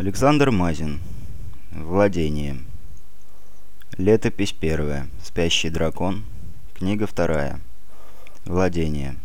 Александр Мазин. Владение. Летопись первая. Спящий дракон. Книга вторая. Владение.